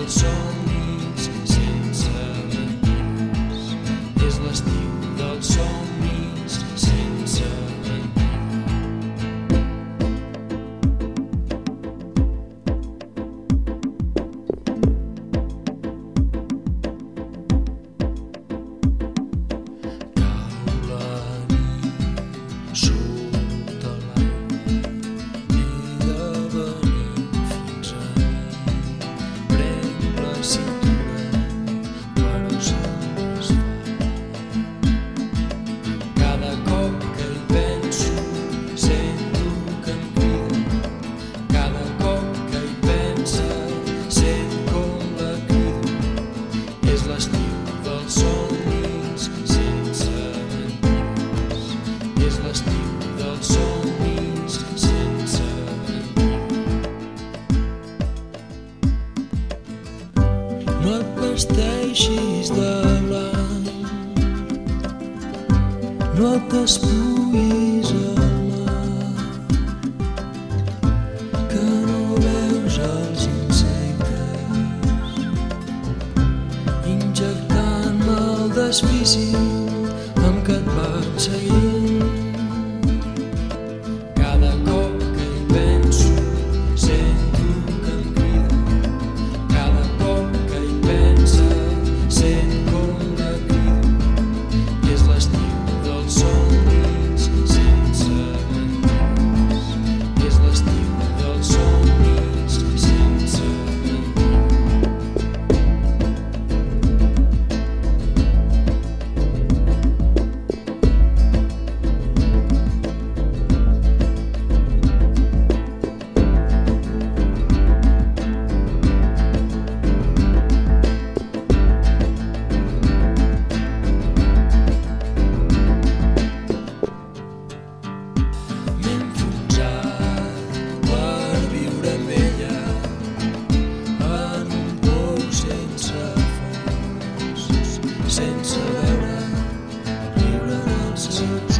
wild zone. vesteixis de blanc. No et despullis el mar que no veus els insectes. Injectant el desfici amb què et vaig seguir Massachusetts.